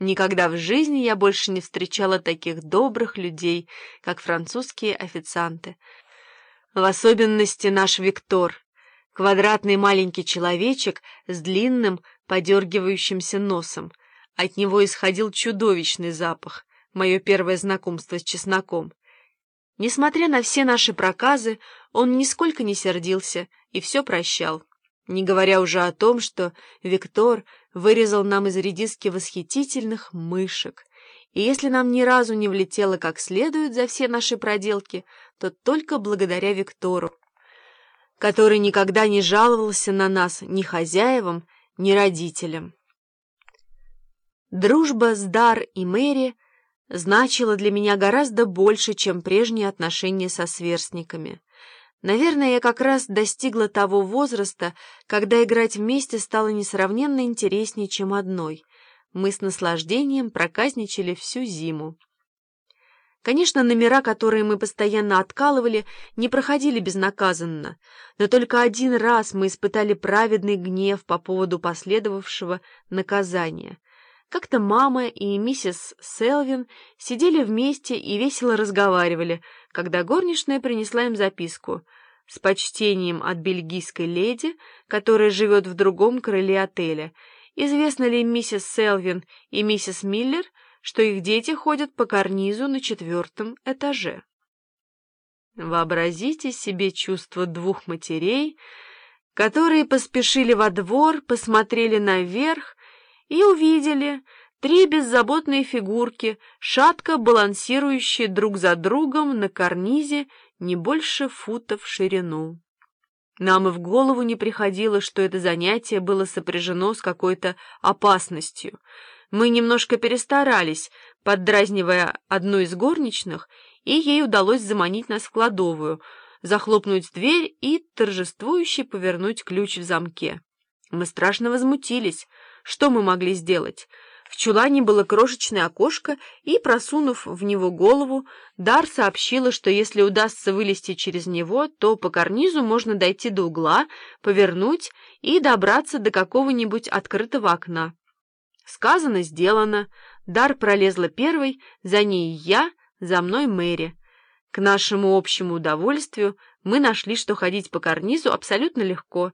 Никогда в жизни я больше не встречала таких добрых людей, как французские официанты. В особенности наш Виктор, квадратный маленький человечек с длинным, подергивающимся носом. От него исходил чудовищный запах, мое первое знакомство с чесноком. Несмотря на все наши проказы, он нисколько не сердился и все прощал. Не говоря уже о том, что Виктор вырезал нам из редиски восхитительных мышек, и если нам ни разу не влетело как следует за все наши проделки, то только благодаря Виктору, который никогда не жаловался на нас ни хозяевам, ни родителям. Дружба с Дар и Мэри значила для меня гораздо больше, чем прежние отношения со сверстниками. Наверное, я как раз достигла того возраста, когда играть вместе стало несравненно интереснее, чем одной. Мы с наслаждением проказничали всю зиму. Конечно, номера, которые мы постоянно откалывали, не проходили безнаказанно, но только один раз мы испытали праведный гнев по поводу последовавшего наказания. Как-то мама и миссис Селвин сидели вместе и весело разговаривали, когда горничная принесла им записку с почтением от бельгийской леди, которая живет в другом крыле отеля. Известно ли миссис Селвин и миссис Миллер, что их дети ходят по карнизу на четвертом этаже. Вообразите себе чувство двух матерей, которые поспешили во двор, посмотрели наверх и увидели три беззаботные фигурки, шатко балансирующие друг за другом на карнизе не больше футов в ширину. Нам и в голову не приходило, что это занятие было сопряжено с какой-то опасностью — мы немножко перестарались, поддразнивая одну из горничных, и ей удалось заманить нас в кладовую, захлопнуть дверь и торжествующе повернуть ключ в замке. Мы страшно возмутились. Что мы могли сделать? В чулане было крошечное окошко, и, просунув в него голову, Дар сообщила, что если удастся вылезти через него, то по карнизу можно дойти до угла, повернуть и добраться до какого-нибудь открытого окна. Сказано, сделано. Дар пролезла первой, за ней я, за мной Мэри. К нашему общему удовольствию мы нашли, что ходить по карнизу абсолютно легко.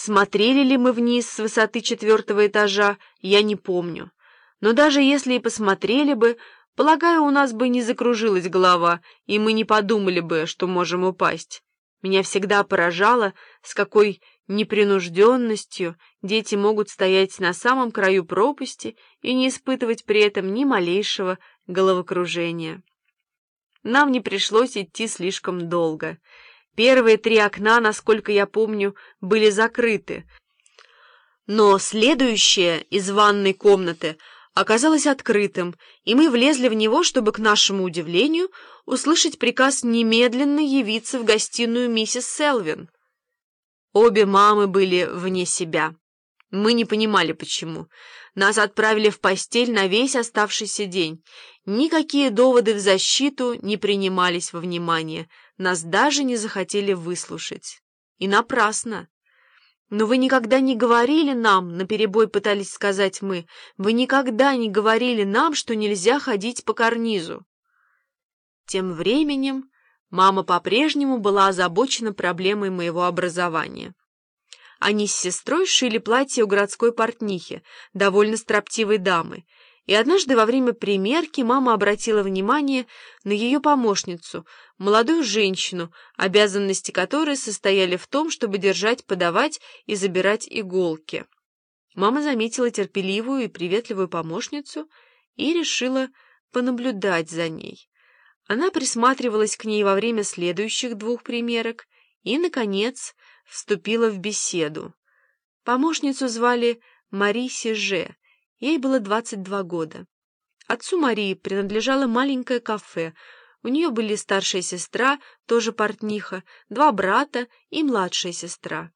Смотрели ли мы вниз с высоты четвертого этажа, я не помню. Но даже если и посмотрели бы, полагаю, у нас бы не закружилась голова, и мы не подумали бы, что можем упасть. Меня всегда поражало, с какой непринужденностью дети могут стоять на самом краю пропасти и не испытывать при этом ни малейшего головокружения. Нам не пришлось идти слишком долго. Первые три окна, насколько я помню, были закрыты, но следующее из ванной комнаты оказалось открытым, и мы влезли в него, чтобы, к нашему удивлению, услышать приказ немедленно явиться в гостиную миссис Селвин. Обе мамы были вне себя. Мы не понимали, почему. Нас отправили в постель на весь оставшийся день. Никакие доводы в защиту не принимались во внимание. Нас даже не захотели выслушать. И напрасно. «Но вы никогда не говорили нам, — наперебой пытались сказать мы, — вы никогда не говорили нам, что нельзя ходить по карнизу». Тем временем Мама по-прежнему была озабочена проблемой моего образования. Они с сестрой шили платье у городской портнихи, довольно строптивой дамы, и однажды во время примерки мама обратила внимание на ее помощницу, молодую женщину, обязанности которой состояли в том, чтобы держать, подавать и забирать иголки. Мама заметила терпеливую и приветливую помощницу и решила понаблюдать за ней. Она присматривалась к ней во время следующих двух примерок и, наконец, вступила в беседу. Помощницу звали Мари Сиже, ей было 22 года. Отцу Марии принадлежало маленькое кафе, у нее были старшая сестра, тоже портниха, два брата и младшая сестра.